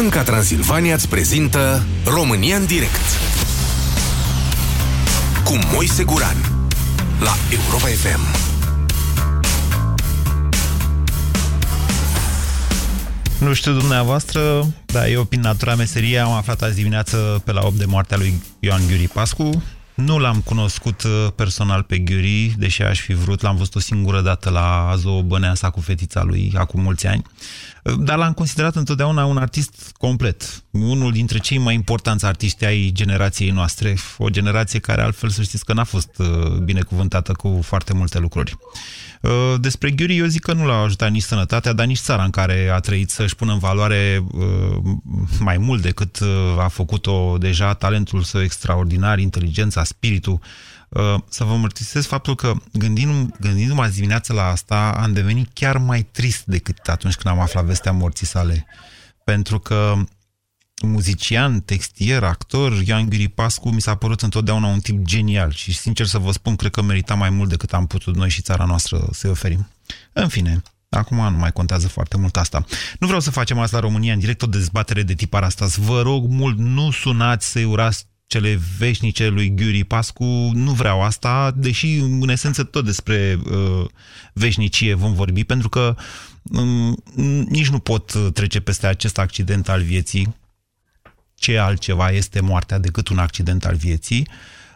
Banca Transilvania îți prezintă România în direct cu Moise Guran la Europa FM. Nu știu dumneavoastră, dar eu prin natura meserie am aflat azi dimineață pe la 8 de moartea lui Ioan Ghiuri Pascu. Nu l-am cunoscut uh, personal pe Ghiuri, deși aș fi vrut, l-am văzut o singură dată la Azo Băneasa cu fetița lui acum mulți ani. Dar l-am considerat întotdeauna un artist complet. Unul dintre cei mai importanți artiști ai generației noastre. O generație care altfel să știți că n-a fost uh, binecuvântată cu foarte multe lucruri. Uh, despre Ghiuri eu zic că nu l-a ajutat nici sănătatea, dar nici țara în care a trăit să-și pună în valoare uh, mai mult decât a făcut-o deja talentul său extraordinar, inteligența, spiritul. Uh, să vă mărturisesc faptul că gândindu- gândindu-mă azi dimineață la asta, am devenit chiar mai trist decât atunci când am aflat vestea morții sale. Pentru că muzician, textier, actor, Ioan Ghiri Pascu mi s-a părut întotdeauna un tip genial și, sincer să vă spun, cred că merita mai mult decât am putut noi și țara noastră să-i oferim. În fine, Acum nu mai contează foarte mult asta. Nu vreau să facem asta la România în direct, o dezbatere de tipar asta. Vă rog mult, nu sunați să-i urați cele veșnice lui Ghiuri Pascu, nu vreau asta, deși în esență tot despre uh, veșnicie vom vorbi, pentru că um, nici nu pot trece peste acest accident al vieții. Ce altceva este moartea decât un accident al vieții?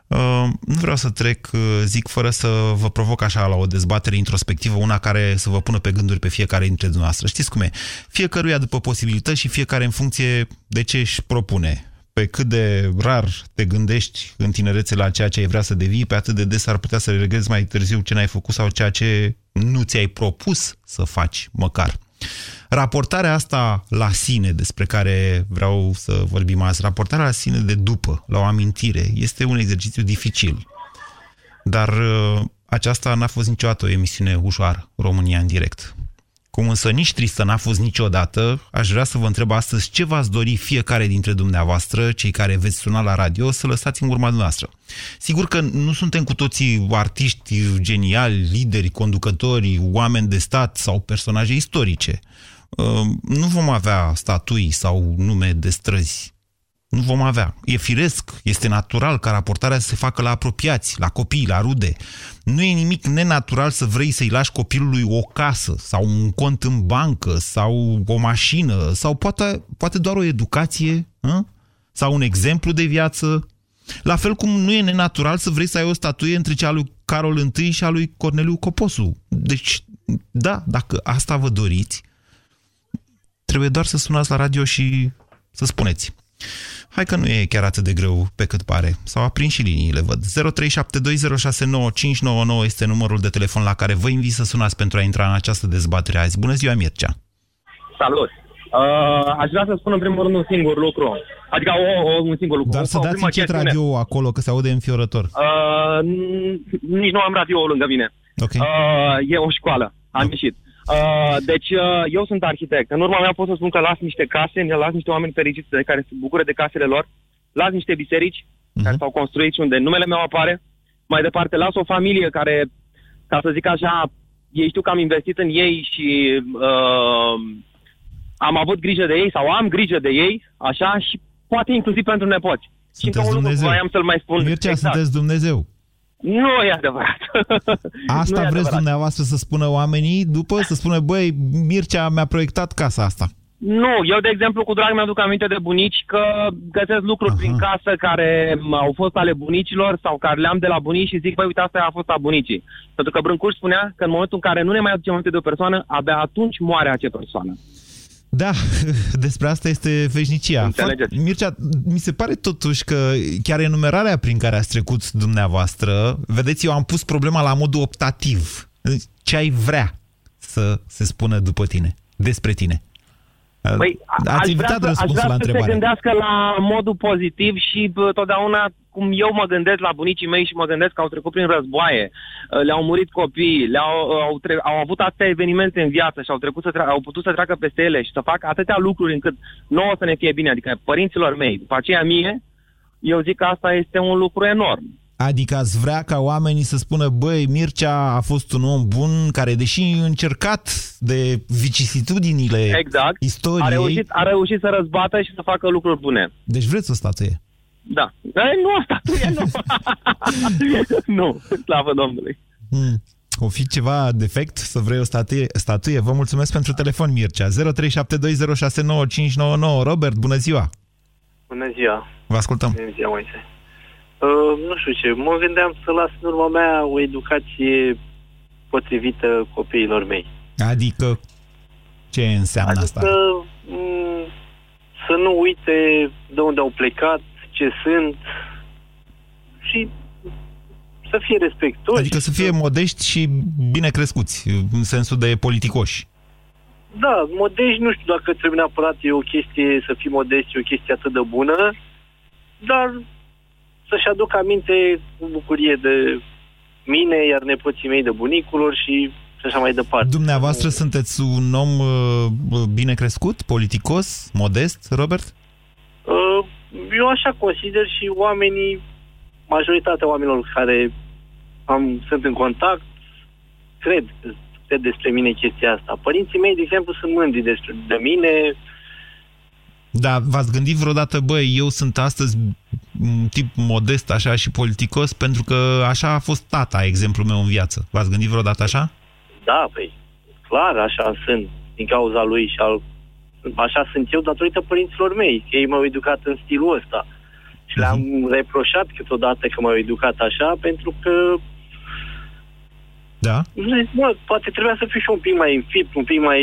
Uh, nu vreau să trec, uh, zic, fără să vă provoc așa la o dezbatere introspectivă, una care să vă pună pe gânduri pe fiecare dintre dumneavoastră. Știți cum e? Fiecăruia după posibilități și fiecare în funcție de ce își propune pe cât de rar te gândești în tinerețe la ceea ce ai vrea să devii, pe atât de des ar putea să regrezi mai târziu ce n-ai făcut sau ceea ce nu ți-ai propus să faci măcar. Raportarea asta la sine, despre care vreau să vorbim azi, raportarea la sine de după, la o amintire, este un exercițiu dificil. Dar uh, aceasta n-a fost niciodată o emisiune ușoară, România în direct. Cum însă nici tristă n-a fost niciodată, aș vrea să vă întreb astăzi ce v-ați dori fiecare dintre dumneavoastră, cei care veți suna la radio, să lăsați în urma dumneavoastră. Sigur că nu suntem cu toții artiști geniali, lideri, conducători, oameni de stat sau personaje istorice. Ehm, nu vom avea statui sau nume de străzi nu vom avea. E firesc, este natural ca raportarea să se facă la apropiați, la copii, la rude. Nu e nimic nenatural să vrei să-i lași copilului o casă sau un cont în bancă sau o mașină sau poate, poate doar o educație hă? sau un exemplu de viață. La fel cum nu e nenatural să vrei să ai o statuie între cea lui Carol I și a lui Corneliu Coposu. Deci, da, dacă asta vă doriți, trebuie doar să sunați la radio și să spuneți. Hai că nu e chiar atât de greu pe cât pare. S-au aprins și liniile, văd. 0372069599 este numărul de telefon la care vă invit să sunați pentru a intra în această dezbatere azi. Bună ziua, Mircea! Salut! Uh, aș vrea să spun în primul rând un singur lucru. Adică o, o, un singur lucru. Dar să dați încet radio acolo, că se aude înfiorător. Uh, nici nu am radio lângă mine. Okay. Uh, e o școală. Am okay. ieșit. Uh, deci, uh, eu sunt arhitect. În urma mea pot să spun că las niște case, las niște oameni fericiți de care se bucură de casele lor, las niște biserici uh-huh. care s-au construit și unde numele meu apare. Mai departe, las o familie care, ca să zic așa, ei știu că am investit în ei și uh, am avut grijă de ei sau am grijă de ei, așa, și poate inclusiv pentru nepoți. Sunteți și Dumnezeu. Voiam să-l mai spun. Mircea, exact. sunteți Dumnezeu. Nu e adevărat. Asta nu vreți adevărat. dumneavoastră să spună oamenii după? Să spună, băi, Mircea mi-a proiectat casa asta. Nu, eu, de exemplu, cu drag mi-aduc aminte de bunici că găsesc lucruri Aha. prin casă care au fost ale bunicilor sau care le-am de la bunici și zic, băi, uite, asta a fost a bunicii. Pentru că Brâncuș spunea că în momentul în care nu ne mai aducem aminte de o persoană, abia atunci moare acea persoană. Da, despre asta este veșnicia. Înțelegeți. Mircea, mi se pare totuși că chiar enumerarea prin care ați trecut dumneavoastră, vedeți, eu am pus problema la modul optativ. Ce ai vrea să se spună după tine, despre tine? Păi, Ați evitat vrea, răspunsul aș vrea la întrebare. să se gândească la modul pozitiv și bă, totdeauna cum eu mă gândesc la bunicii mei și mă gândesc că au trecut prin războaie, le-au murit copii, le-au, au, tre- au avut atâtea evenimente în viață și au, trecut să tre- au putut să treacă peste ele și să facă atâtea lucruri încât nouă să ne fie bine, adică părinților mei, după aceea mie, eu zic că asta este un lucru enorm. Adică ați vrea ca oamenii să spună, băi, Mircea a fost un om bun care, deși încercat de vicisitudinile exact. istoriei... A reușit, a reușit să răzbată și să facă lucruri bune. Deci vreți o statuie? Da. E, nu, o statuie nu. nu, slavă Domnului. Hmm. O fi ceva defect să vrei o statuie? statuie? Vă mulțumesc pentru telefon, Mircea. 0372069599. Robert, bună ziua! Bună ziua! Vă ascultăm. Bună ziua, Moise. Uh, nu știu ce, mă gândeam să las în urma mea o educație potrivită copiilor mei. Adică, ce înseamnă adică, asta? M- să nu uite de unde au plecat, ce sunt și să fie respectoși. Adică să fie modești și bine crescuți, în sensul de politicoși. Da, modești, nu știu dacă trebuie neapărat e o chestie, să fii modest, e o chestie atât de bună, dar să-și aduc aminte cu bucurie de mine, iar nepoții mei de bunicul și și așa mai departe. Dumneavoastră sunteți un om uh, bine crescut, politicos, modest, Robert? Uh, eu așa consider și oamenii, majoritatea oamenilor care am, sunt în contact, cred, cred despre mine chestia asta. Părinții mei, de exemplu, sunt mândri despre de mine, da, v-ați gândit vreodată, băi, eu sunt astăzi un tip modest așa și politicos pentru că așa a fost tata, exemplul meu în viață. V-ați gândit vreodată așa? Da, păi, clar, așa sunt, din cauza lui și al... Așa sunt eu datorită părinților mei, ei m-au educat în stilul ăsta. Și le-am uh-huh. reproșat câteodată că m-au educat așa, pentru că da? Mă, poate trebuia să fiu și un pic mai înfipt, un pic mai...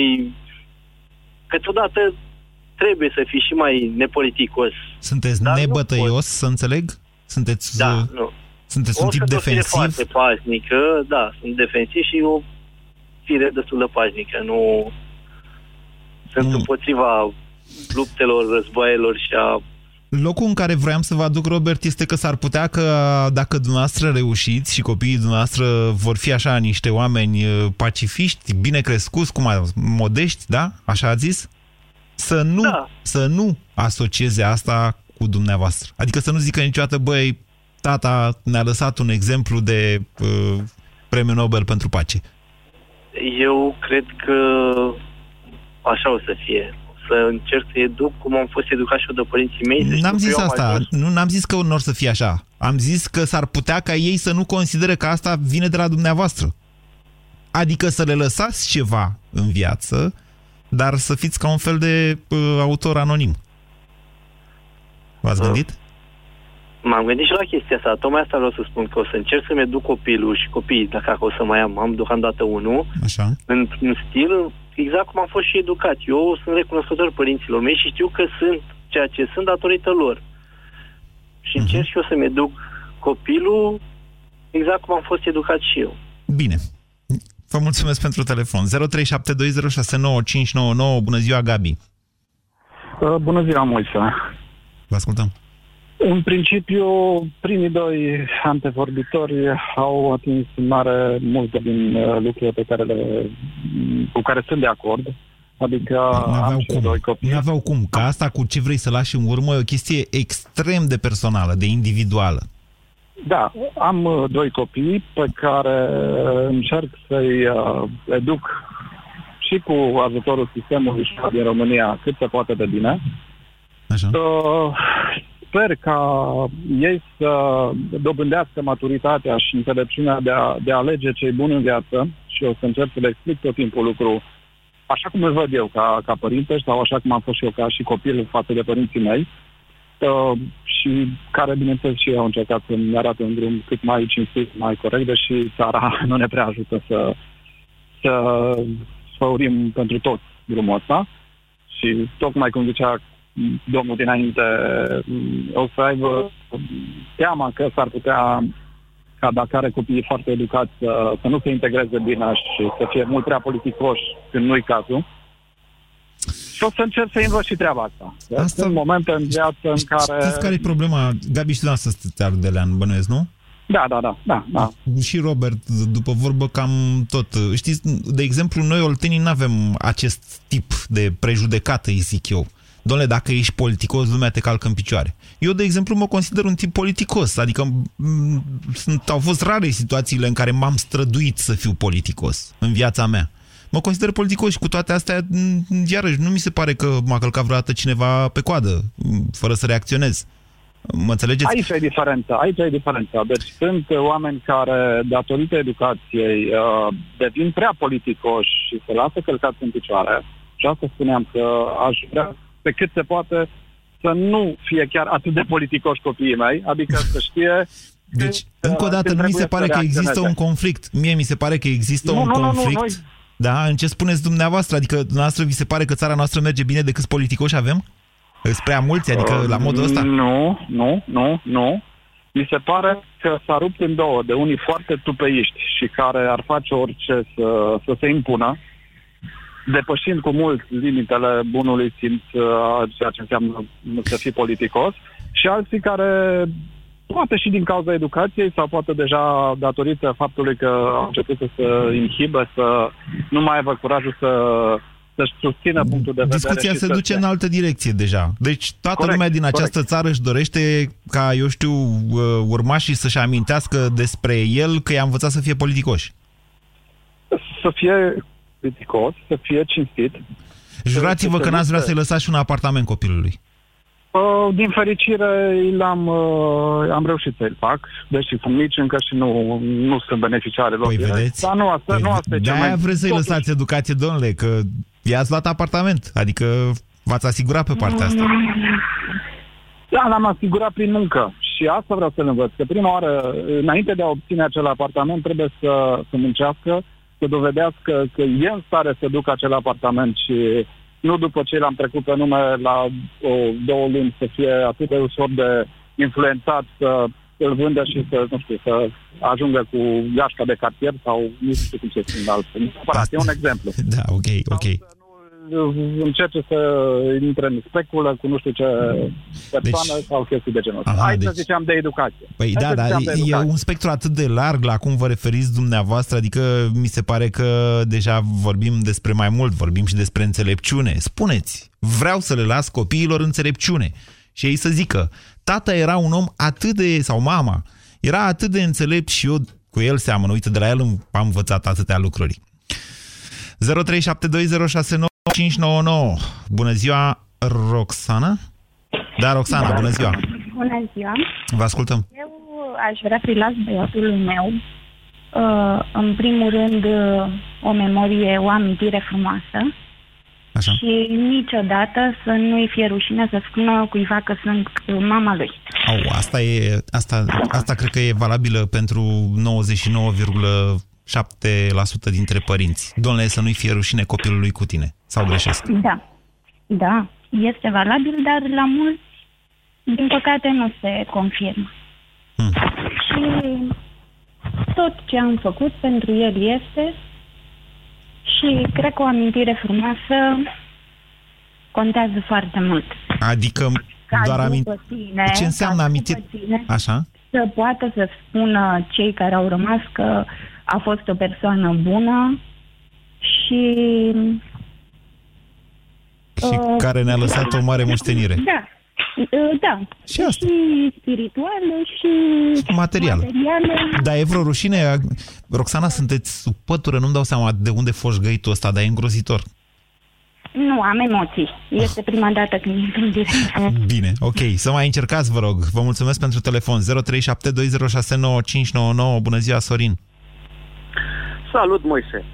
Câteodată trebuie să fii și mai nepoliticos. Sunteți Dar nebătăios, să înțeleg? Sunteți, da, uh, nu. Sunteți un tip defensiv? foarte pașnică, da, sunt defensiv și o fire destul de pașnică. Nu sunt mm. împotriva luptelor, războaielor și a Locul în care vroiam să vă aduc, Robert, este că s-ar putea că dacă dumneavoastră reușiți și copiii dumneavoastră vor fi așa niște oameni uh, pacifiști, bine crescuți, cum a, modești, da? Așa a zis? Să nu, da. să nu asocieze asta cu dumneavoastră. Adică să nu zică niciodată, băi, tata ne-a lăsat un exemplu de uh, premiu Nobel pentru pace. Eu cred că așa o să fie. Să încerc să educ cum am fost educat și eu de părinții mei. Deci n-am zis asta. Nu, n-am zis că nu or să fie așa. Am zis că s-ar putea ca ei să nu considere că asta vine de la dumneavoastră. Adică să le lăsați ceva în viață dar să fiți ca un fel de uh, autor anonim. V-ați uh. gândit? M-am gândit și la chestia asta. Tocmai asta vreau să spun, că o să încerc să-mi educ copilul și copiii, dacă o să mai am, am deocamdată unul, Așa. În, în stil exact cum am fost și educat. Eu sunt recunoscător părinților mei și știu că sunt ceea ce sunt datorită lor. Și uh-huh. încerc și eu să-mi educ copilul exact cum am fost educat și eu. Bine. Vă mulțumesc pentru telefon. 0372069599. Bună ziua, Gabi. Uh, bună ziua, Moise. Vă ascultăm. În principiu, primii doi antevorbitori au atins mare multe din uh, lucrurile pe care le, cu care sunt de acord. Adică n-aveau cum. doi copii. N-aveau cum, că asta cu ce vrei să lași în urmă e o chestie extrem de personală, de individuală. Da, am uh, doi copii pe care încerc să-i uh, educ și cu ajutorul sistemului și din România cât se poate de bine. Așa. Uh, sper ca ei să dobândească maturitatea și înțelepciunea de a, de a alege cei buni în viață și o să încerc să le explic tot timpul lucru așa cum îl văd eu ca, ca părinte sau așa cum am fost și eu ca și copil față de părinții mei. Uh, și care, bineînțeles, și au încercat să-mi arate un drum cât mai cinstit, mai corect, deși țara nu ne prea ajută să, să sfăurim pentru toți drumul ăsta. Și tocmai cum zicea domnul dinainte, o să aibă teama că s-ar putea ca dacă are copiii foarte educați să, să nu se integreze bine și să fie mult prea politicoși când nu-i cazul. Și o să încerc să învăț și treaba asta. asta... Sunt momente în viață în care... Știți care e problema? Gabi, și să sunteți ardelean, bănuiesc, nu? Da, da, da, da, da. Și Robert, după vorbă, cam tot. Știți, de exemplu, noi oltenii nu avem acest tip de prejudecată, îi zic eu. Domnule, dacă ești politicos, lumea te calcă în picioare. Eu, de exemplu, mă consider un tip politicos, adică sunt, au fost rare situațiile în care m-am străduit să fiu politicos în viața mea. Mă consider politicos și cu toate astea, iarăși, nu mi se pare că m-a călcat vreodată cineva pe coadă, fără să reacționez. Mă înțelegeți? Aici e diferența. Aici e diferența. Deci sunt oameni care, datorită educației, uh, devin prea politicoși și se lasă călcați în picioare. Și asta spuneam că aș vrea pe cât se poate să nu fie chiar atât de politicoși copiii mei, adică să știe deci, încă o dată, nu mi se pare că există un conflict. Mie mi se pare că există nu, un nu, conflict. Nu, nu, da? În ce spuneți dumneavoastră? Adică dumneavoastră vi se pare că țara noastră merge bine de câți politicoși avem? Sunt prea mulți? Adică uh, la modul ăsta? Nu, nu, nu, nu. Mi se pare că s-a rupt în două de unii foarte tupeiști și care ar face orice să, să se impună, depășind cu mult limitele bunului simț, uh, ceea ce înseamnă să fii politicos, și alții care poate și din cauza educației sau poate deja datorită faptului că au început să se inhibă, să nu mai aibă curajul să să-și susțină punctul de vedere. Discuția se duce în altă direcție deja. Deci toată corect, lumea din această corect. țară își dorește ca, eu știu, uh, urmașii să-și amintească despre el că i-a învățat să fie politicoși. Să fie politicos, să fie cinstit. Jurați-vă că n-ați vrea să-i lăsați și un apartament copilului. Uh, din fericire, l-am uh, am reușit să-l fac, deși sunt mici încă și nu, nu sunt beneficiare Păi vedeți? Dar nu asta, păi, nu asta e cea mai... vreți să-i lăsați educație, domnule, că i-ați luat apartament, adică v-ați asigurat pe partea asta. Da, l-am asigurat prin muncă și asta vreau să-l învăț, că prima oară, înainte de a obține acel apartament, trebuie să, să muncească, să dovedească că e în stare să ducă acel apartament și nu după ce l-am trecut pe nume la o, două luni să fie atât de ușor de influențat să îl vândă și să, nu știu, să ajungă cu gașca de cartier sau nu știu cum se spune altfel. E un exemplu. Da, ok, ok. Sau încerce să intre în speculă cu nu știu ce persoană deci, sau chestii de genul ăsta. Hai deci, să ziceam de educație. Păi Hai da, da, e un spectru atât de larg la cum vă referiți dumneavoastră, adică mi se pare că deja vorbim despre mai mult, vorbim și despre înțelepciune. Spuneți, vreau să le las copiilor înțelepciune. Și ei să zică, tata era un om atât de, sau mama, era atât de înțelept și eu cu el seamănă, uite, de la el am învățat atâtea lucruri. 0372069599 599. Bună ziua, Roxana? Da, Roxana, bună ziua. Bună ziua. Vă ascultăm. Eu aș vrea să-i las băiatului meu, uh, în primul rând, uh, o memorie, o amintire frumoasă. Așa. Și niciodată să nu-i fie rușine să spună cuiva că sunt mama lui. Au, asta, e, asta, asta cred că e valabilă pentru 99, 7% dintre părinți. Domnule, să nu-i fie rușine copilului cu tine. Sau greșesc? Da. Da. Este valabil, dar la mulți, din păcate, nu se confirmă. Hmm. Și tot ce am făcut pentru el este și cred că o amintire frumoasă contează foarte mult. Adică Ca doar amintire. Ce înseamnă amintire? Așa? Să poată să spună cei care au rămas că a fost o persoană bună și... Și uh, care ne-a lăsat o mare moștenire. Da, uh, da. Și asta. Și spirituală și materială. materială. Dar e vreo rușine? Roxana, sunteți sub pătură, nu-mi dau seama de unde foși găitul ăsta, dar e îngrozitor. Nu, am emoții. Este prima dată când intru în direct. Bine, ok. Să mai încercați, vă rog. Vă mulțumesc pentru telefon. 0372069599. Bună ziua, Sorin. Salut, Moise!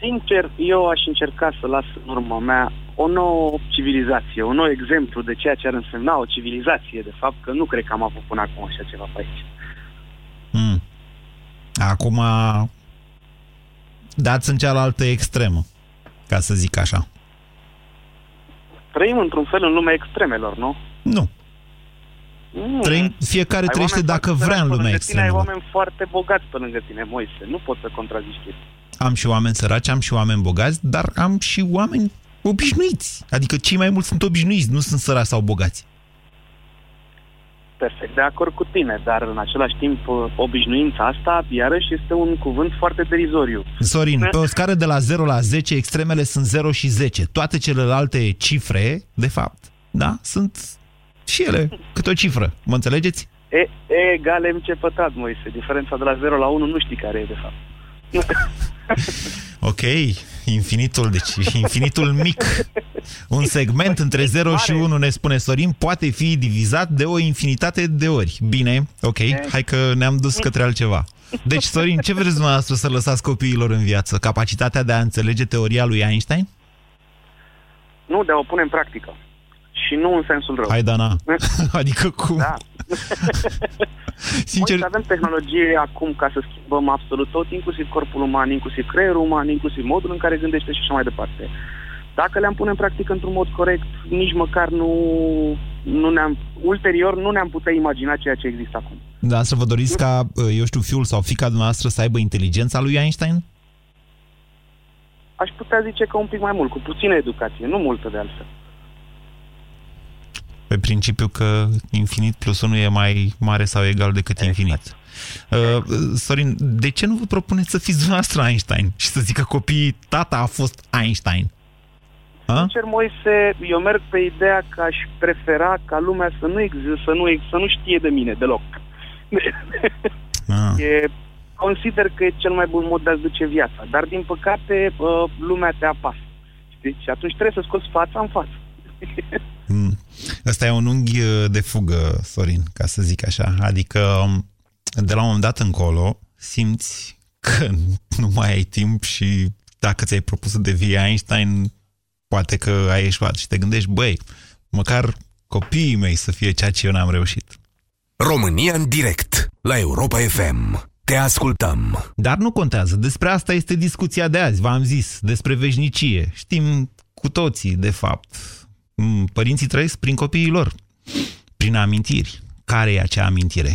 Sincer, eu aș încerca să las în urma mea o nouă civilizație, un nou exemplu de ceea ce ar însemna o civilizație, de fapt, că nu cred că am avut până acum așa ceva pe aici. Hmm. Acum dați în cealaltă extremă, ca să zic așa. Trăim într-un fel în lumea extremelor, nu? Nu. Mm. Trăim, fiecare ai trăiește dacă vrea în lumea extremă. Ai oameni foarte bogați pe lângă tine, Moise. Nu poți să contrazici Am și oameni săraci, am și oameni bogați, dar am și oameni obișnuiți. Adică cei mai mulți sunt obișnuiți, nu sunt săraci sau bogați. perfect de acord cu tine, dar în același timp obișnuința asta, iarăși, este un cuvânt foarte derizoriu. Sorin, pe o scară de la 0 la 10, extremele sunt 0 și 10. Toate celelalte cifre, de fapt, da, sunt și ele câte o cifră. Mă înțelegeți? E, e egal MC pătrat, Moise. Diferența de la 0 la 1 nu știi care e, de fapt. ok, infinitul, deci infinitul mic. Un segment între 0 și 1, ne spune Sorin, poate fi divizat de o infinitate de ori. Bine, ok, hai că ne-am dus către altceva. Deci, Sorin, ce vreți dumneavoastră să lăsați copiilor în viață? Capacitatea de a înțelege teoria lui Einstein? Nu, de a o pune în practică. Și nu în sensul rău. Hai, Dana. adică cum? Da. Sincer... Noi avem tehnologie acum ca să schimbăm absolut tot, inclusiv corpul uman, inclusiv creierul uman, inclusiv modul în care gândește și așa mai departe. Dacă le-am pune în practică într-un mod corect, nici măcar nu, nu ne-am, ulterior nu ne-am putea imagina ceea ce există acum. Da, să vă doriți ca, eu știu, fiul sau fica dumneavoastră să aibă inteligența lui Einstein? Aș putea zice că un pic mai mult, cu puțină educație, nu multă de altfel. Pe principiu că infinit plus 1 e mai mare sau egal decât exact. infinit. Uh, Sorin, de ce nu vă propuneți să fiți dumneavoastră Einstein și să zică copiii, tata a fost Einstein? Sincer, Moise, eu merg pe ideea că aș prefera ca lumea să nu există, să nu, să nu știe de mine deloc. Ah. E, consider că e cel mai bun mod de a-ți duce viața. Dar, din păcate, uh, lumea te apasă. Știi? Și atunci trebuie să scoți fața în față. Mm. Asta e un unghi uh, de fugă, Sorin, ca să zic așa. Adică, um, de la un moment dat încolo, simți că nu mai ai timp și dacă ți-ai propus să devii Einstein, poate că ai ieșuat și te gândești, băi, măcar copiii mei să fie ceea ce eu n-am reușit. România în direct, la Europa FM. Te ascultăm. Dar nu contează. Despre asta este discuția de azi, v-am zis, despre veșnicie. Știm cu toții, de fapt, Mm, părinții trăiesc prin copiii lor, prin amintiri. Care e acea amintire? 0372069599.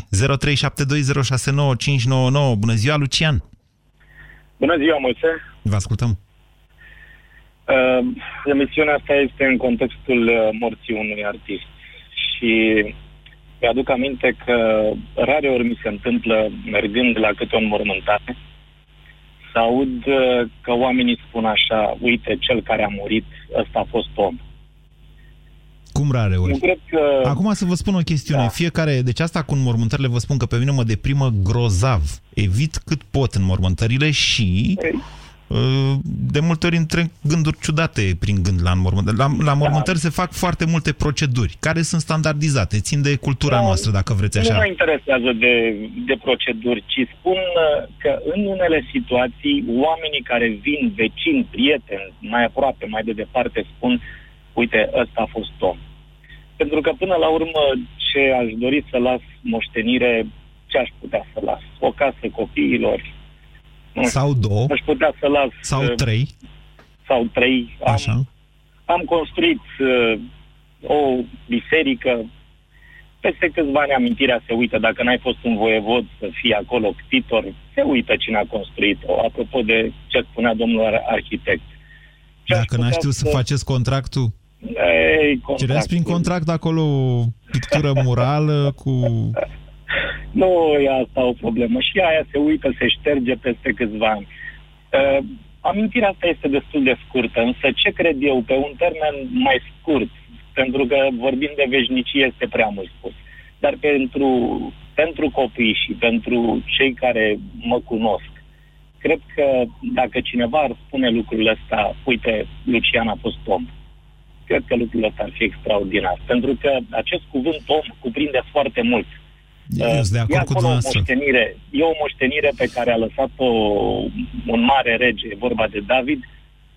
Bună ziua, Lucian! Bună ziua, Moise! Vă ascultăm! Uh, emisiunea asta este în contextul uh, morții unui artist și mi-aduc aminte că rare ori mi se întâmplă, mergând la câte o înmormântare, să aud uh, că oamenii spun așa, uite, cel care a murit, ăsta a fost om. Cum rare ori? cred că... Acum să vă spun o chestiune. Da. Fiecare, deci asta cu înmormântările vă spun că pe mine mă deprimă grozav. Evit cât pot înmormântările și... Ei uh, de multe ori întreg gânduri ciudate prin gând la înmormântări. La, la înmormântări da. se fac foarte multe proceduri care sunt standardizate, țin de cultura da, noastră, dacă vreți așa. Nu mă interesează de, de proceduri, ci spun uh, că în unele situații oamenii care vin, vecini, prieteni, mai aproape, mai de departe, spun uite, ăsta a fost om. Pentru că până la urmă ce aș dori să las moștenire, ce aș putea să las? O casă copiilor. Sau două. Aș putea să las... Sau uh, trei. Sau trei. Am, Așa. am construit uh, o biserică. Peste câțiva ani amintirea se uită. Dacă n-ai fost un voievod să fii acolo ctitor, se uită cine a construit-o. Apropo de ce spunea domnul arhitect. Ce Dacă n-ai știut să... să faceți contractul? Ei, Cereați prin contract acolo o pictură murală cu... Nu e asta o problemă. Și aia se uită, se șterge peste câțiva ani. Uh, amintirea asta este destul de scurtă, însă ce cred eu, pe un termen mai scurt, pentru că vorbim de veșnicie este prea mult spus, dar pentru, pentru copii și pentru cei care mă cunosc, cred că dacă cineva ar spune lucrurile astea, uite, Lucian a fost om, cred că lucrurile astea ar fi extraordinar. Pentru că acest cuvânt om cuprinde foarte mult. Eu de acord e cu o moștenire, e o moștenire pe care a lăsat-o un mare rege, vorba de David,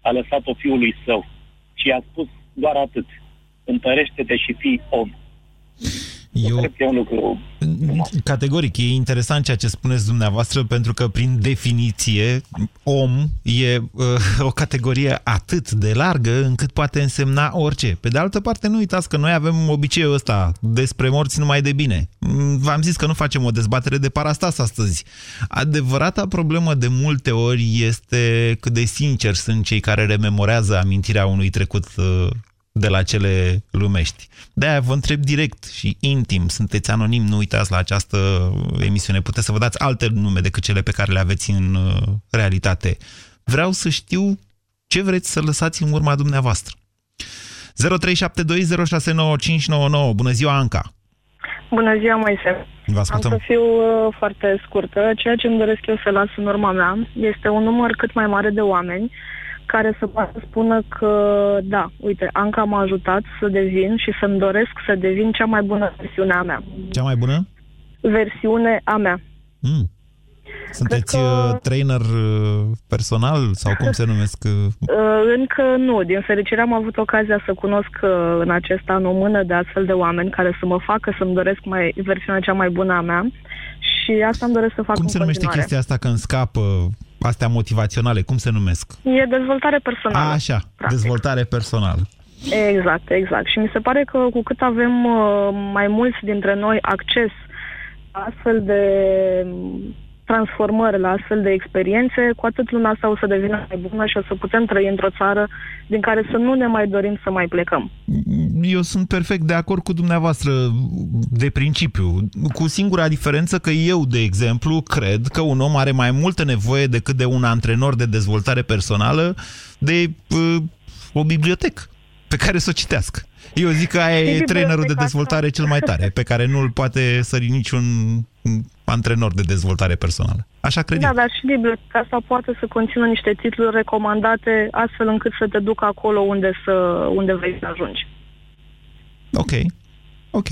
a lăsat-o fiului său. Și a spus doar atât. Întărește-te și fii om. Eu, cred că e un lucru Categoric, e interesant ceea ce spuneți dumneavoastră, pentru că, prin definiție, om e uh, o categorie atât de largă încât poate însemna orice. Pe de altă parte, nu uitați că noi avem obiceiul ăsta despre morți numai de bine. Mm, v-am zis că nu facem o dezbatere de parastas astăzi. Adevărata problemă de multe ori este cât de sincer sunt cei care rememorează amintirea unui trecut uh, de la cele lumești. De-aia vă întreb direct și intim, sunteți anonim, nu uitați la această emisiune, puteți să vă dați alte nume decât cele pe care le aveți în uh, realitate. Vreau să știu ce vreți să lăsați în urma dumneavoastră. 0372069599. Bună ziua, Anca! Bună ziua, Moise! Vă ascultăm. Am să fiu uh, foarte scurtă. Ceea ce îmi doresc eu să las în urma mea este un număr cât mai mare de oameni care să poată spună că, da, uite, Anca m-a ajutat să devin și să-mi doresc să devin cea mai bună versiune a mea. Cea mai bună? Versiune a mea. Mm. Sunteți că... Uh, trainer uh, personal sau cum se numesc? Uh? Încă nu. Din fericire am avut ocazia să cunosc în acest an o mână de astfel de oameni care să mă facă să-mi doresc mai, versiunea cea mai bună a mea și asta îmi doresc să fac Cum se numește continuare. chestia asta când scapă astea motivaționale? Cum se numesc? E dezvoltare personală. A, așa, practic. dezvoltare personală. Exact, exact. Și mi se pare că cu cât avem mai mulți dintre noi acces astfel de transformări, la astfel de experiențe, cu atât lumea asta o să devină mai bună și o să putem trăi într-o țară din care să nu ne mai dorim să mai plecăm. Eu sunt perfect de acord cu dumneavoastră de principiu, cu singura diferență că eu, de exemplu, cred că un om are mai multă nevoie decât de un antrenor de dezvoltare personală de uh, o bibliotecă pe care să o citească. Eu zic că aia e trainerul de dezvoltare cel mai tare, pe care nu-l poate sări niciun antrenor de dezvoltare personală. Așa cred da, eu. dar și biblioteca asta poate să conțină niște titluri recomandate astfel încât să te ducă acolo unde, să, unde vrei să ajungi. Ok. Ok.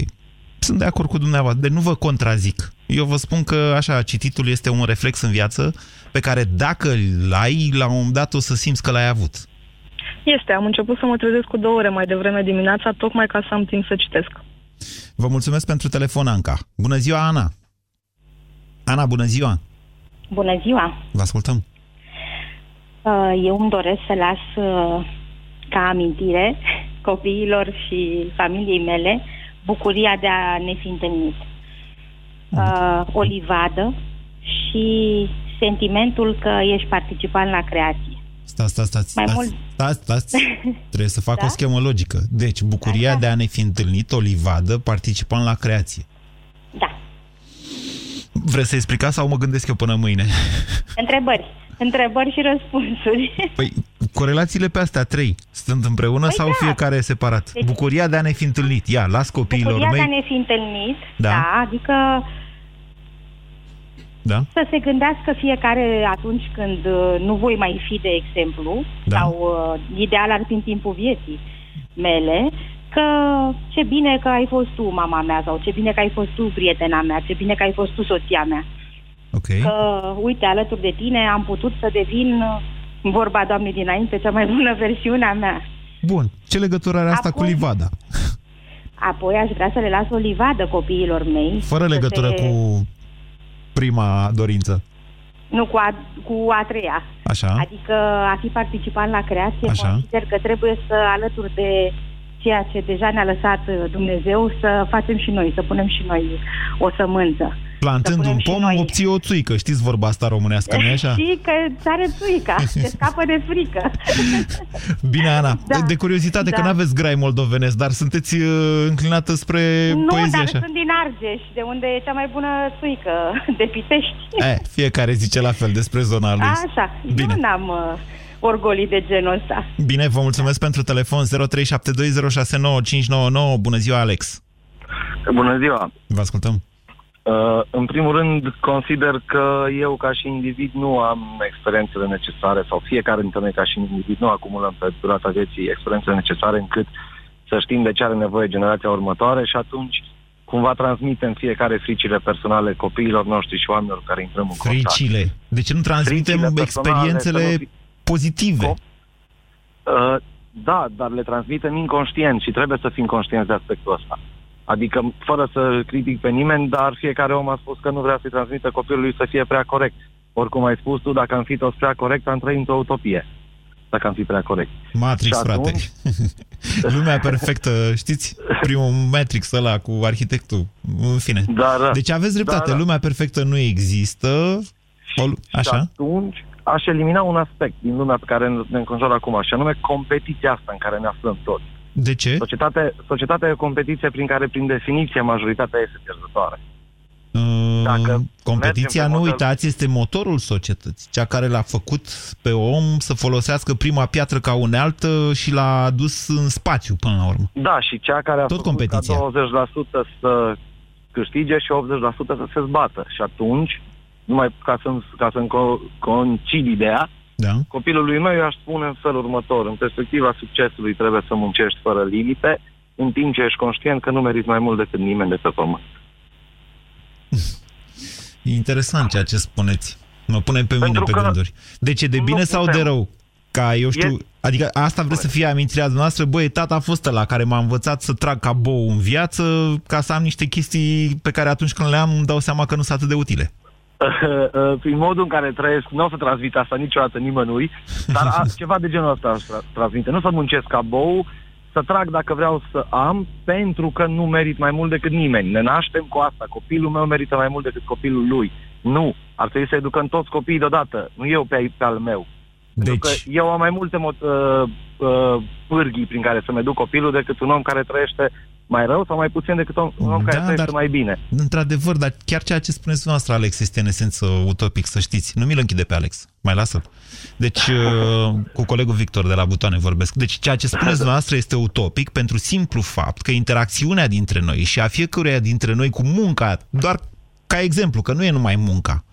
Sunt de acord cu dumneavoastră. De nu vă contrazic. Eu vă spun că, așa, cititul este un reflex în viață pe care dacă îl ai, la un moment dat o să simți că l-ai avut. Este. Am început să mă trezesc cu două ore mai devreme dimineața, tocmai ca să am timp să citesc. Vă mulțumesc pentru telefon, Anca. Bună ziua, Ana! Ana, bună ziua! Bună ziua! Vă ascultăm! Uh, eu îmi doresc să las uh, ca amintire copiilor și familiei mele bucuria de a ne fi întâlnit. Uh, o livadă și sentimentul că ești participant la creație. Stați, stați, stați. Mai stați, mult... stați, stați. Trebuie să fac da? o schemă logică. Deci, bucuria Așa. de a ne fi întâlnit, o livadă, participant la creație. Da. Vreți să explicați sau mă gândesc eu până mâine? Întrebări. Întrebări și răspunsuri. Păi, corelațiile pe astea trei, sunt împreună păi sau da. fiecare separat? Deci, Bucuria de a ne fi întâlnit. Ia, las copiilor Bucuria mei. Bucuria de a ne fi întâlnit, da, da adică da? să se gândească fiecare atunci când uh, nu voi mai fi, de exemplu, da. sau uh, ideal ar fi în timpul vieții mele, că ce bine că ai fost tu mama mea sau ce bine că ai fost tu prietena mea, ce bine că ai fost tu soția mea. Okay. Că, uite, alături de tine am putut să devin, vorba Doamnei dinainte, cea mai bună versiune a mea. Bun. Ce legătură are asta Apoi... cu livada? Apoi aș vrea să le las o livadă copiilor mei. Fără legătură se... cu prima dorință. Nu, cu a, cu a treia. Așa. Adică a fi participant la creație, Așa. consider că trebuie să alături de ceea ce deja ne-a lăsat Dumnezeu să facem și noi, să punem și noi o sămânță. Plantând un pom, noi... obții o țuică. Știți vorba asta românească, nu așa? Știi că are țuica, se scapă de frică. Bine, Ana, da. de curiozitate, da. că nu aveți grai moldovenesc, dar sunteți uh, înclinată spre nu, poezie dar așa. sunt din Argeș, de unde e cea mai bună țuică, de Pitești. E, fiecare zice la fel despre zona lui. Așa, Bine. eu n-am... Uh, orgolii de genul ăsta. Bine, vă mulțumesc pentru telefon 0372069599. Bună ziua, Alex! Bună ziua! Vă ascultăm! Uh, în primul rând, consider că eu, ca și individ, nu am experiențele necesare, sau fiecare dintre noi, ca și individ, nu acumulăm pe durata vieții experiențele necesare încât să știm de ce are nevoie generația următoare și atunci cumva transmitem fiecare fricile personale copiilor noștri și oamenilor care intrăm în contact. Fricile? De ce nu transmitem experiențele pozitive. Uh, da, dar le transmitem inconștient și trebuie să fim conștienți de aspectul ăsta. Adică, fără să critic pe nimeni, dar fiecare om a spus că nu vrea să-i transmită copilului să fie prea corect. Oricum ai spus tu, dacă am fi toți prea corect, am trăit într-o utopie. Dacă am fi prea corect. Matrix, și frate. Lumea perfectă, știți? Primul Matrix ăla cu arhitectul. În fine. Da, da. Deci aveți dreptate, da, da. lumea perfectă nu există. Așa? Și atunci aș elimina un aspect din lumea pe care ne înconjoară acum, și anume competiția asta în care ne aflăm toți. De ce? Societatea, societatea e o competiție prin care, prin definiție, majoritatea este pierzătoare. Uh, Dacă competiția, mergem pe nu model- uitați, este motorul societății, cea care l-a făcut pe om să folosească prima piatră ca unealtă și l-a dus în spațiu până la urmă. Da, și cea care a Tot făcut competiția. ca 20% să câștige și 80% să se zbată. Și atunci, numai ca să-mi, ca să-mi co- concid ideea, Da. copilului meu eu aș spune în felul următor. În perspectiva succesului trebuie să muncești fără limite, în timp ce ești conștient că nu meriți mai mult decât nimeni de pe pământ. E interesant ceea ce spuneți. Mă pune pe mine Pentru pe că gânduri. Deci e de nu bine sau de putem. rău? Ca eu știu, E- adică asta vreți să fie amintirea noastră, băi, tata a fost la care m-a învățat să trag ca bou în viață ca să am niște chestii pe care atunci când le am îmi dau seama că nu sunt atât de utile. Prin modul în care trăiesc, nu o să transmit asta niciodată nimănui, dar a, ceva de genul ăsta aș tra- transmite. Nu să muncesc ca bou, să trag dacă vreau să am, pentru că nu merit mai mult decât nimeni. Ne naștem cu asta. Copilul meu merită mai mult decât copilul lui. Nu. Ar trebui să educăm toți copiii deodată, nu eu pe, pe al meu. Pentru că Deci, eu am mai multe mot- uh, uh, pârghii prin care să-mi educ copilul decât un om care trăiește mai rău sau mai puțin decât un, un om care Da, trăiește dar- mai bine. într-adevăr, dar chiar ceea ce spuneți dumneavoastră, Alex, este în esență utopic, să știți. Nu mi-l închide pe Alex, mai lasă Deci, uh, cu colegul Victor de la Butoane vorbesc. Deci, ceea ce spuneți dumneavoastră este utopic pentru simplu fapt că interacțiunea dintre noi și a fiecăruia dintre noi cu munca, doar ca exemplu, că nu e numai munca,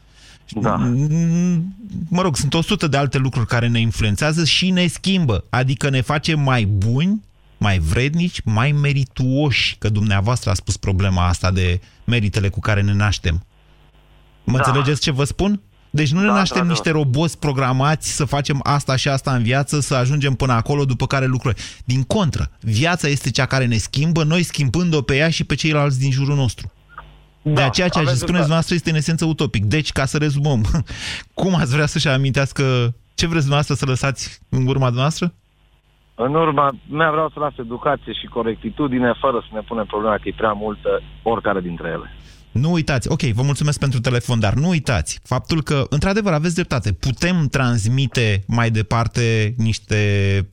Da. Mm, mă rog, sunt o sută de alte lucruri care ne influențează și ne schimbă. Adică ne face mai buni, mai vrednici, mai merituoși, că dumneavoastră a spus problema asta de meritele cu care ne naștem. Mă Da. înțelegeți ce vă spun? Deci nu ne Da, naștem într-adevăr. niște roboți programați să facem asta și asta în viață, să ajungem până acolo, după care lucruri. Din contră, viața este cea care ne schimbă, noi schimbând-o pe ea și pe ceilalți din jurul nostru. De Da, aceea ceea ce aveți spuneți dreptate. dumneavoastră este în esență utopic. Deci, ca să rezumăm, cum ați vrea să-și amintească ce vreți dumneavoastră să lăsați în urma dumneavoastră? În urma mea vreau să las educație și corectitudine fără să ne punem problema că e prea multă oricare dintre ele. Nu uitați, ok, vă mulțumesc pentru telefon, dar nu uitați faptul că, într-adevăr, aveți dreptate. Putem transmite mai departe niște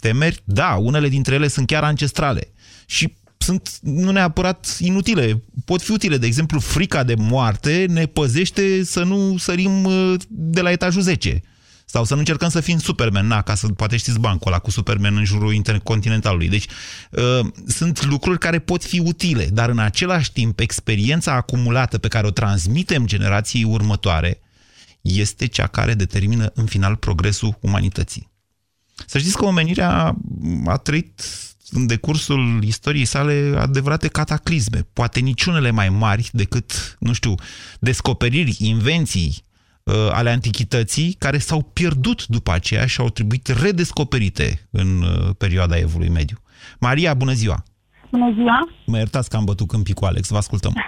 temeri? Da, unele dintre ele sunt chiar ancestrale. Și sunt nu neapărat inutile, pot fi utile. De exemplu, frica de moarte ne păzește să nu sărim uh, de la etajul 10. Sau să nu încercăm să fim Superman, na, ca să poate știți bancul ăla cu Superman în jurul intercontinentalului. Deci uh, sunt lucruri care pot fi utile, dar în același timp experiența acumulată pe care o transmitem generației următoare este cea care determină în final progresul umanității. Să știți că omenirea a trăit în decursul istoriei sale adevărate cataclisme, poate niciunele mai mari decât, nu știu, descoperiri, invenții uh, ale antichității care s-au pierdut după aceea și au trebuit redescoperite în uh, perioada evului mediu. Maria, bună ziua! Bună ziua! Mă iertați că am bătut câmpii cu Alex, vă ascultăm.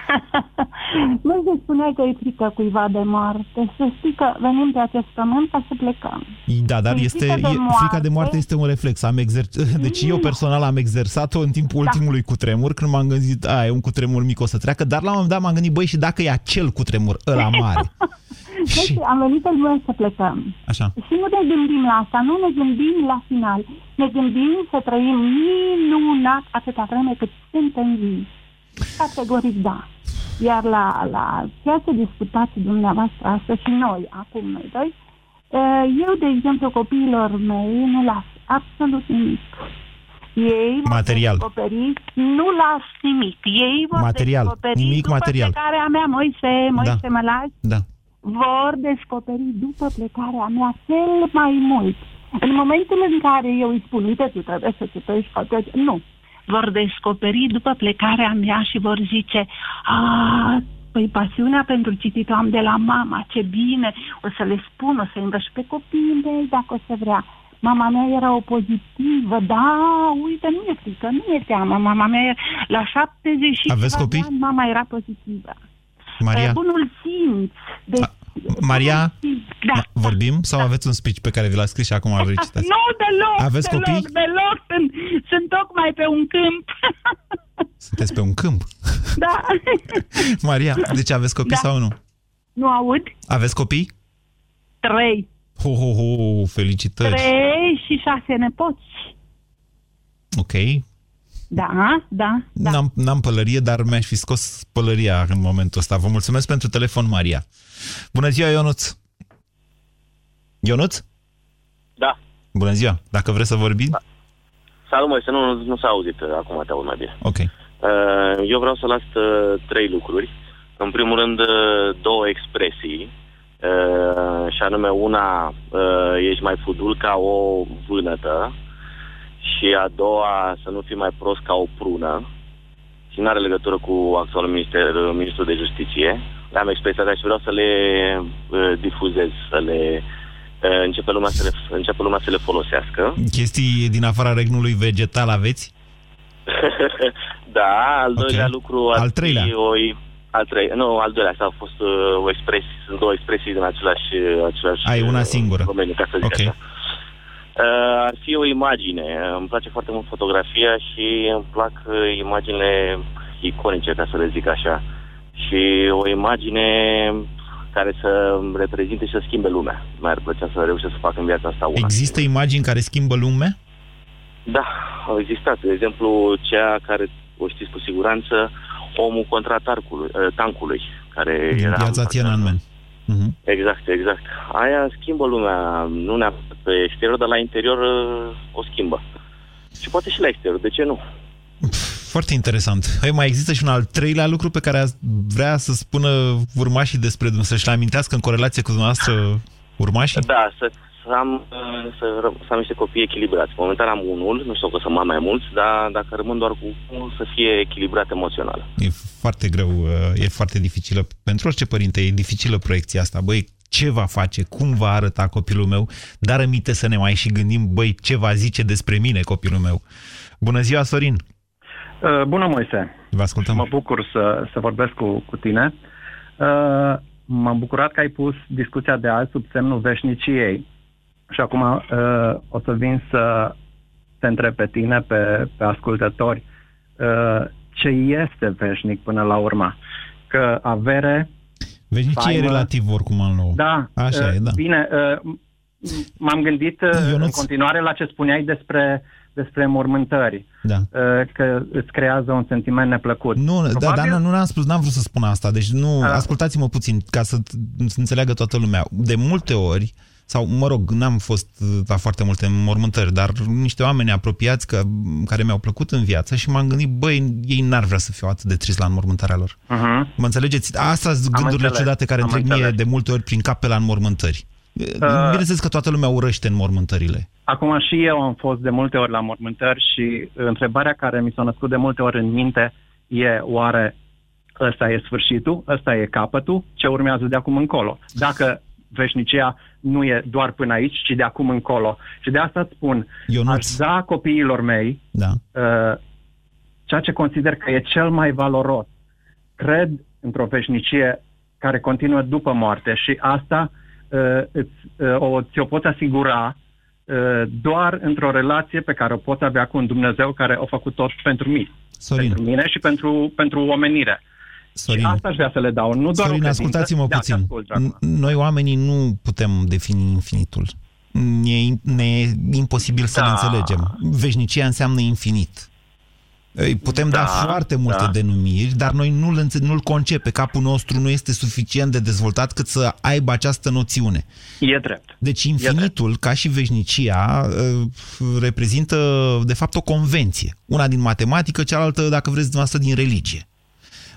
Nu se spunea că e frică cuiva de moarte. Să știi că venim pe acest pământ ca să plecăm. Da, dar E este, frică de e, frica de moarte. moarte este un reflex. Am exer- deci eu personal am exersat-o în timpul ultimului cutremur, când m-am gândit, a, e un cutremur mic, o să treacă, dar la un moment dat m-am gândit, băi, și dacă e acel cutremur, ăla mare? Deci am venit în lume să plecăm. Așa. Și nu ne gândim la asta, nu ne gândim la final. Ne gândim să trăim minunat atâta vreme cât suntem vii. Categoric da. Iar la, la ceea ce discutați dumneavoastră astăzi și noi, acum noi doi, eh, eu, de exemplu, copiilor mei nu las absolut nimic. Ei vor Material. descoperi, nu las nimic. Ei vor Material. descoperi Nimic după material. plecarea mea, Moise, Moise, mă lași? Da. Vor descoperi după plecarea mea cel mai mult. În momentul în care eu îi spun, uite, tu trebuie să citești, poate... nu. Vor descoperi după plecarea mea și vor zice, a, păi pasiunea pentru citit o am de la mama, ce bine, o să le spun, o să îi pe copiii mei dacă o să vrea. Mama mea era o pozitivă, da, uite, nu e frică, nu e teamă. Mama mea, era- la 70 și Aveți ceva de copii? ani, mama era pozitivă. Maria, Eh, Bunul simț. De, Maria, bunul simț, da. ma- vorbim sau aveți un speech pe care vi l-a scris și acum îl recitați? Nu, deloc, Aveți deloc, copii? deloc. Sunt, sunt tocmai pe un câmp. Sunteți pe un câmp. da. Maria, deci aveți copii Da. sau nu? Nu aud? Aveți copii? Trei. Ho, ho, ho, felicitări. Trei și șase nepoți. Ok. Da, da, da. N-am, n-am pălărie, dar mi-aș fi scos pălăria în momentul ăsta. Vă mulțumesc pentru telefon, Maria. Bună ziua, Ionuț! Ionuț? Da. Bună ziua! Dacă vreți să vorbim? Da. Salut, măi, să nu, nu s-a auzit, acum te aud mai bine. Ok. Uh, eu vreau să las uh, trei lucruri. În primul rând, uh, două expresii, uh, și anume una, uh, ești mai fudul ca o vânătă, și a doua, să nu fii mai prost ca o prună, și nu are legătură cu actualul minister, ministru de justiție. Am expresia și vreau să le uh, difuzez, să le uh, începe lumea să le, începe lumea să le folosească. Chestii din afara regnului vegetal aveți? da, al doilea okay. lucru... Al treilea? O, al trei, nu, al doilea, asta a fost uh, o expresie, sunt două expresii din același, același Ai una singură. domeniu, ca să zic okay. așa. Uh, ar fi o imagine. Îmi place foarte mult fotografia și îmi plac uh, imaginile iconice, ca să le zic așa. Și o imagine care să reprezinte și să schimbe lumea. Mi-ar plăcea să reușesc să fac în viața asta una. Există imagini care schimbă lumea? Da, au existat. De exemplu, cea care o știți cu siguranță, omul contra tarcului, uh, tancului, care Din era... piața Tiananmen. Uh-huh. Exact, exact. Aia schimbă lumea, nu neapărat pe exterior, dar la interior uh, o schimbă. Și poate și la exterior, de ce nu? Foarte interesant. Păi mai există și un al treilea lucru pe care vrea să spună urmașii despre dumneavoastră, să-și le amintească în corelație cu dumneavoastră urmașii? Da, să, să am, să, să am niște copii echilibrați. Momentan am unul, nu știu că să am mai mulți, dar dacă rămân doar cu unul, să fie echilibrat emoțional. E foarte greu, e foarte dificilă. Pentru orice părinte e dificilă proiecția asta. Băi, ce va face, cum va arăta copilul meu, dar aminte să ne mai și gândim, băi, ce va zice despre mine copilul meu. Bună ziua, Sorin! Uh, bună, Moise! Vă ascultăm. Mă bucur să, să vorbesc cu, cu tine. Uh, m-am bucurat că ai pus discuția de azi sub semnul veșniciei. Și acum uh, o să vin să te întreb pe tine, pe, pe ascultători, uh, ce este veșnic până la urmă? Că avere... Veșnicie faimă, e relativ oricum în nou. Da. Așa uh, e, da. Bine, uh, m-am gândit uh, în continuare la ce spuneai despre despre mormântări, da. uh, că îți creează un sentiment neplăcut. Nu, Probabil... da, da, nu, nu am spus, n-am vrut să spun asta, deci nu, A. ascultați-mă puțin, ca să, să înțeleagă toată lumea. De multe ori, sau, mă rog, n-am fost la foarte multe mormântări, dar niște oameni apropiați că, care mi-au plăcut în viață și m-am gândit, băi, ei n-ar vrea să fiu atât de trist la înmormântarea lor. Uh-huh. Mă înțelegeți? Asta sunt gândurile înțeles. ciudate care Am întreg mie înțeles. de multe ori prin cap pe la înmormântări. Uh... Bineînțeles că toată lumea urăște înmormântările. Acum și eu am fost de multe ori la mormântări și întrebarea care mi s-a născut de multe ori în minte e oare ăsta e sfârșitul, ăsta e capătul, ce urmează de acum încolo? Dacă veșnicia nu e doar până aici, ci de acum încolo. Și de asta îți spun, Ionuț. aș da copiilor mei Da. uh, ceea ce consider că e cel mai valoros. Cred într-o veșnicie care continuă după moarte și asta uh, îți, uh, o, ți-o poți asigura uh, doar într-o relație pe care o poți avea cu un Dumnezeu care a făcut tot pentru mine. Sorin. Pentru mine și pentru, pentru omenire. Sorin. Și asta aș vrea să le dau. Nu doar Sorin, o credință. ascultați-mă Da, te puțin. ascult acum. N- Noi oamenii nu putem defini infinitul. Ne, ne e imposibil să Da. ne înțelegem. Veșnicia înseamnă infinit. Îi Putem da, Da, foarte multe da. denumiri, dar noi nu-l, înțe- nu-l concepe. Capul nostru nu este suficient de dezvoltat cât să aibă această noțiune. E drept. Deci infinitul, ca și veșnicia, uh, reprezintă, de fapt, o convenție. Una din matematică, cealaltă, dacă vreți, dumneavoastră, din religie.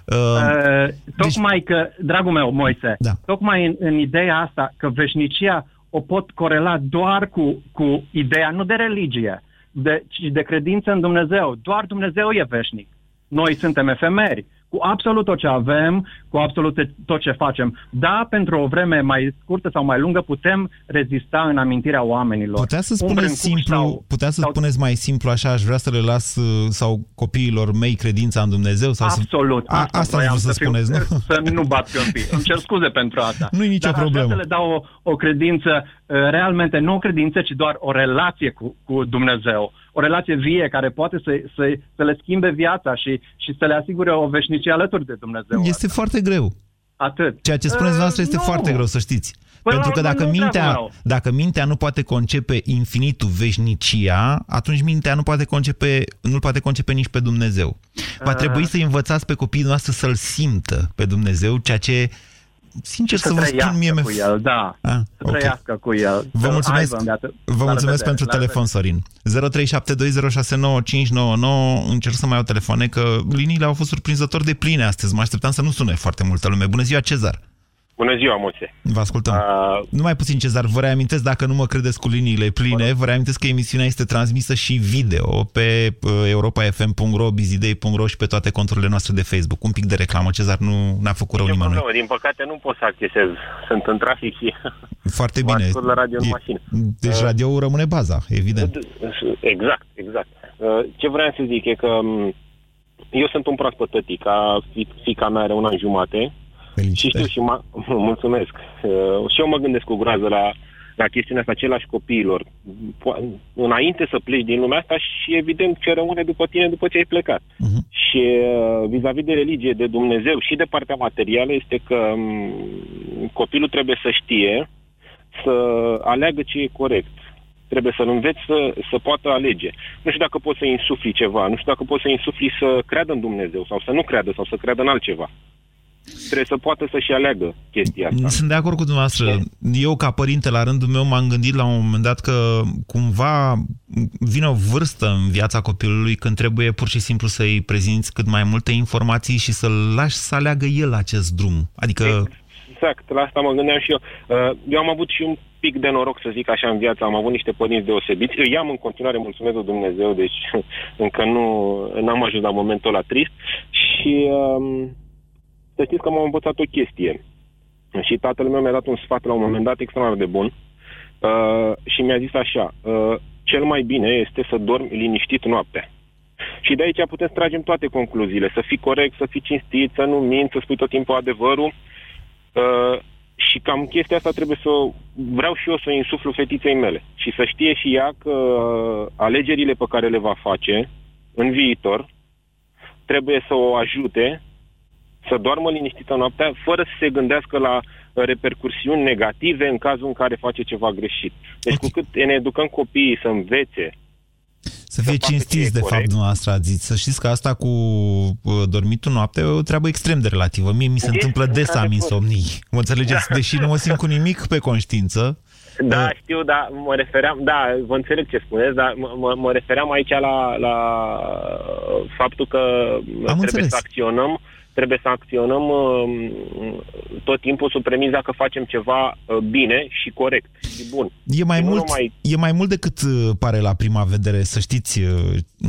Uh, Uh, tocmai că, dragul meu, Moise, Da. tocmai în, în ideea asta că veșnicia o pot corela doar cu, cu ideea, nu de religie, de, ci de credință în Dumnezeu. Doar Dumnezeu e veșnic. Noi suntem efemeri, cu absolut tot ce avem, cu absolut tot ce facem. Da, pentru o vreme mai scurtă sau mai lungă putem rezista în amintirea oamenilor. Putea să Umbre în spuneți cuși simplu, sau- putea să sau- spuneți mai simplu așa, aș vrea să le las uh, sau copiilor mei credința în Dumnezeu? Sau Absolut. Să... A, asta voiam vreau să fiu- spuneți, nu? Să nu bat pe un pic. Îmi cer scuze pentru asta. Nu-i nicio Dar aș problemă. vrea să le dau o, o credință, uh, realmente nu o credință, ci doar o relație cu, cu Dumnezeu. O relație vie care poate să, să, să le schimbe viața și, și să le asigure o veșnicie alături de Dumnezeu. Este foarte greu. Atât. Ceea ce spuneți Uh, noastră este nu. foarte greu, să știți. Păi Pentru că dacă mintea, dacă mintea nu poate concepe infinitul, veșnicia, atunci mintea nu poate concepe, nu poate concepe nici pe Dumnezeu. Va uh. trebui să învățați pe copiii noastre să-L simtă pe Dumnezeu, ceea ce sincer să, să vă spun mie... cu el, da. Ah, să okay. trăiască cu el. Vă mulțumesc, vă mulțumesc pentru telefon, Sorin. 0372069599. Încerc să mai iau telefoane, că liniile au fost surprinzător de pline astăzi. Mă așteptam să nu sune foarte multă lume. Bună ziua, Cezar! Bună ziua, Moise. Vă ascultăm. Uh, Numai puțin, Cezar, vă reamintesc, dacă nu mă credeți cu liniile pline, vă reamintesc că emisiunea este transmisă și video pe uh, europa.fm.ro, bizidei.ro și pe toate conturile noastre de Facebook. Un pic de reclamă, Cezar, nu n-a făcut rău nimănui. Problemă. Din păcate nu pot să accesez. Sunt în trafic și... Foarte bine. la radio în mașină. Deci uh, radio rămâne baza, evident. Exact, exact. Uh, ce vreau să zic e că um, eu sunt un proaspăt tătic, fica mea are un an jumate, Felicitări. Și știu și mă, mulțumesc. Uh, și eu mă gândesc cu groază la, la chestiunea asta același copiilor. Po- înainte să pleci din lumea asta și evident ce rămâne după tine după ce ai plecat. Uh-huh. Și uh, vis-a-vis de religie, de Dumnezeu și de partea materială este că um, copilul trebuie să știe să aleagă ce e corect trebuie să-l înveți să, să poată alege. Nu știu dacă poți să insufli ceva, nu știu dacă poți să insufli să creadă în Dumnezeu sau să nu creadă sau să creadă în altceva trebuie să poată să-și aleagă chestia asta. Sunt de acord cu dumneavoastră. Eu, ca părinte, la rândul meu, m-am gândit la un moment dat că cumva vine o vârstă în viața copilului când trebuie pur și simplu să-i prezinți cât mai multe informații și să-l lași să aleagă el acest drum. Adică... Exact, la asta mă gândeam și eu. Uh, eu am avut și un pic de noroc, să zic așa, în viață. Am avut niște părinți deosebiți. Eu i-am în continuare, mulțumesc lui Dumnezeu, deci încă nu n-am ajuns la momentul ăla trist. Și um, să știți că m-am învățat o chestie. Și tatăl meu mi-a dat un sfat la un moment dat extraordinar de bun uh, și mi-a zis așa, uh, cel mai bine este să dormi liniștit noaptea. Și de aici putem să tragem toate concluziile, să fii corect, să fii cinstit, să nu minți, să spui tot timpul adevărul. Uh, și cam chestia asta trebuie să vreau și eu să insuflu fetiței mele și să știe și ea că alegerile pe care le va face în viitor trebuie să o ajute să doarmă liniștită noaptea, fără să se gândească la repercursiuni negative în cazul în care face ceva greșit. Deci okay. cu cât ne educăm copiii să învețe să fie cinstiți, de corect. fapt, dumneavoastră ați zis. Să știți că asta cu uh, dormitul noapte e o treabă extrem de relativă. Mie mi se e întâmplă des să am insomnii. Mă înțelegeți? Da. Deși nu mă simt cu nimic pe conștiință. Da, uh, știu, da, mă refeream, da, vă înțeleg ce spuneți, dar mă, mă refeream aici la, la faptul că am trebuie înțeles. să acționăm trebuie să acționăm uh, tot timpul sub premiza că facem ceva uh, bine și corect și bun. E mai, mult, numai... e mai mult decât uh, pare la prima vedere, să știți,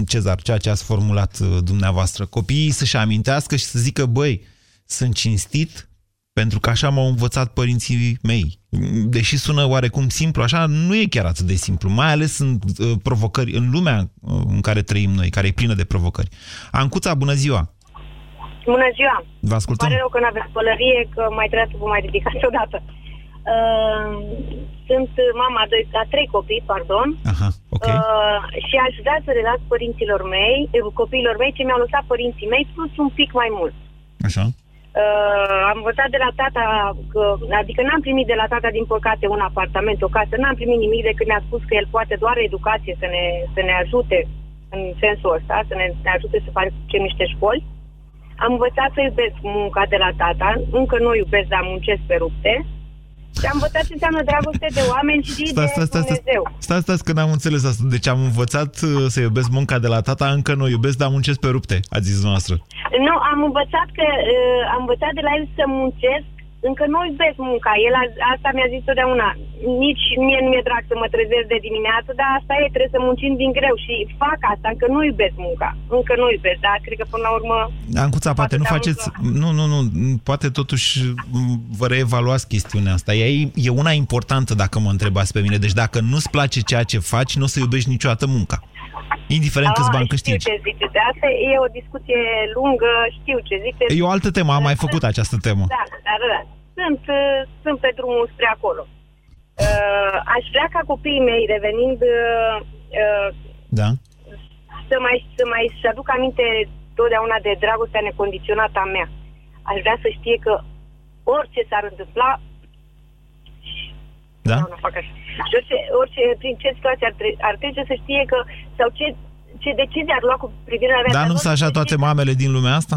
Cezar, ceea ce ați formulat dumneavoastră. Copiii să-și amintească și să zică, băi, sunt cinstit pentru că așa m-au învățat părinții mei. Deși sună oarecum simplu, așa nu e chiar atât de simplu, mai ales în uh, provocări, în lumea în care trăim noi, care e plină de provocări. Ancuța, bună ziua! Bună ziua! Vă ascultăm. Pare rău că nu aveți pălărie, că mai trebuia să vă mai ridicați odată. Uh, sunt mama de, a trei copii, pardon. Aha, okay. uh, și aș vrea să le las părinților mei, eh, copiilor mei, ce mi-au lăsat părinții mei, plus un pic mai mult. Așa. Uh, am învățat de la tata, că, adică n-am primit de la tata, din păcate, un apartament, o casă, n-am primit nimic decât mi-a spus că el poate doar educație să ne, să ne ajute în sensul ăsta, să ne, ne ajute să facem niște școli. Am învățat să iubesc munca de la tata, încă nu iubesc, dar muncesc pe rupte. Și am învățat ce înseamnă dragoste de oameni și stai, de stai, stai, Dumnezeu. Stai, stai, stai, că n-am înțeles asta. Deci am învățat uh, să iubesc munca de la tata, încă nu iubesc, dar muncesc pe rupte, a zis noastră. Nu, am învățat că uh, am învățat de la el să muncesc încă nu iubesc munca. El a, asta mi-a zis totdeauna. Nici mie nu mi-e drag să mă trezesc de dimineață, dar asta e, trebuie să muncim din greu și fac asta, încă nu iubesc munca. Încă nu iubesc, dar cred că până la urmă... Ancuța, poate nu faceți... Nu, nu, nu, poate totuși vă reevaluați chestiunea asta. E, e una importantă dacă mă întrebați pe mine. Deci dacă nu-ți place ceea ce faci, nu o să iubești niciodată munca. Indiferent câți bani câștigi. Știu ce ziceți. Asta e o discuție lungă, știu ce ziceți. E o altă temă, am mai făcut această temă. Da, da, da. Sunt, uh, sunt pe drumul spre acolo. Uh, aș vrea ca copiii mei, revenind, uh, uh, da. să mai, să mai să aduc aminte totdeauna de dragostea necondiționată a mea. Aș vrea să știe că orice s-ar întâmpla, Da? Nu, nu fac așa. Și orice, orice, prin ce situație ar, tre- ar trece să știe că, sau ce, ce decizie ar lua cu privire la viața Dar nu lor, sunt așa să toate știe- mamele din lumea asta?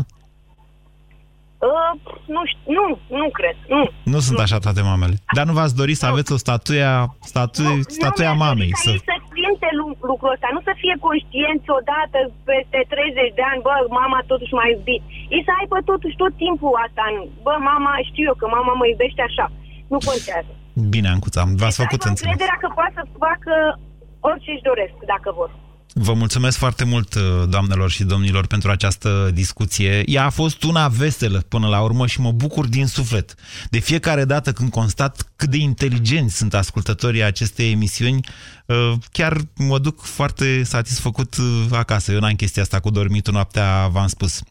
Uh, nu, știu, nu, nu cred, nu. Nu sunt așa toate mamele. Dar nu v-ați dori să aveți o statuia, statu, statuia Nu mi-aș mamei? dori Să... ca ei să simte lu- lucrul ăsta, nu să fie conștienți odată peste 30 de ani, bă, mama totuși m-a iubit. Ei să aibă totuși tot timpul asta, în, bă, mama, știu eu că mama mă iubește așa. Nu contează. Bine, Ancuța, v-ați făcut Aibă înțeles. încrederea că poate să facă orice își doresc, dacă vor. Vă mulțumesc foarte mult, uh, doamnelor și domnilor, pentru această discuție. Ea a fost una veselă până la urmă și mă bucur din suflet. De fiecare dată când constat cât de inteligenți sunt ascultătorii acestei emisiuni, uh, chiar mă duc foarte satisfăcut uh, acasă. Eu n-am chestia asta cu dormitul noaptea, v-am spus.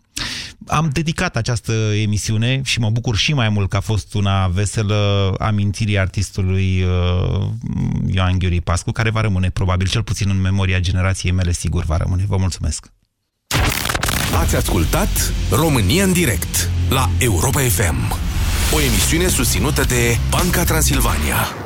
Am dedicat această emisiune și mă bucur și mai mult că a fost una veselă amintirii artistului uh, Ioan Ghiuri Pascu, care va rămâne probabil cel puțin în memoria generației mele, sigur va rămâne. Vă mulțumesc! Ați ascultat România în direct la Europa FM, o emisiune susținută de Banca Transilvania.